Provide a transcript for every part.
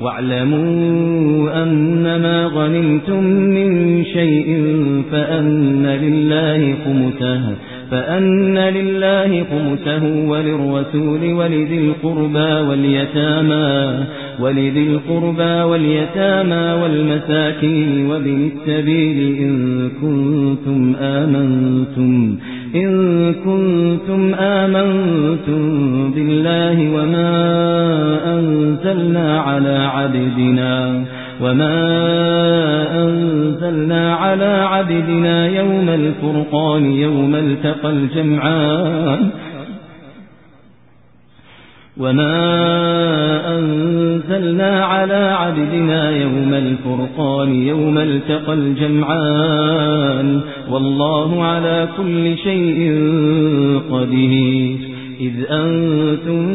واعلموا أنما غنمتم من شيء فأن لله خمسه فأن لله خمسه وللرسول ولذي القربى واليتامى ولذي القربى واليتامى والمساكين وبن السبيل إن كنتم آمنتم إن كنتم آمنتم بالله وما أنزلنا على عبدنا وما أنزلنا على عبدنا يوم الفرقان يوم التقى الجمعان وما أنزلنا على عبدنا يوم الفرقان يوم التقى الجمعان والله على كل شيء قدير إذ أنتم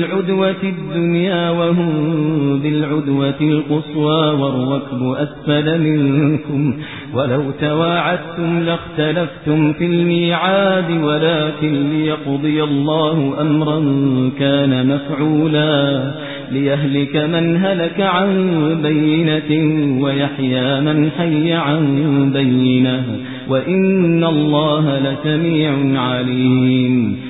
بالعدوة الدنيا وهم بالعدوة القصوى والركب أسفل منكم ولو تواعدتم لاختلفتم في الميعاد ولكن ليقضي الله أمرا كان مفعولا ليهلك من هلك عن بينة ويحيى من حي عن بينة وإن الله لسميع عليم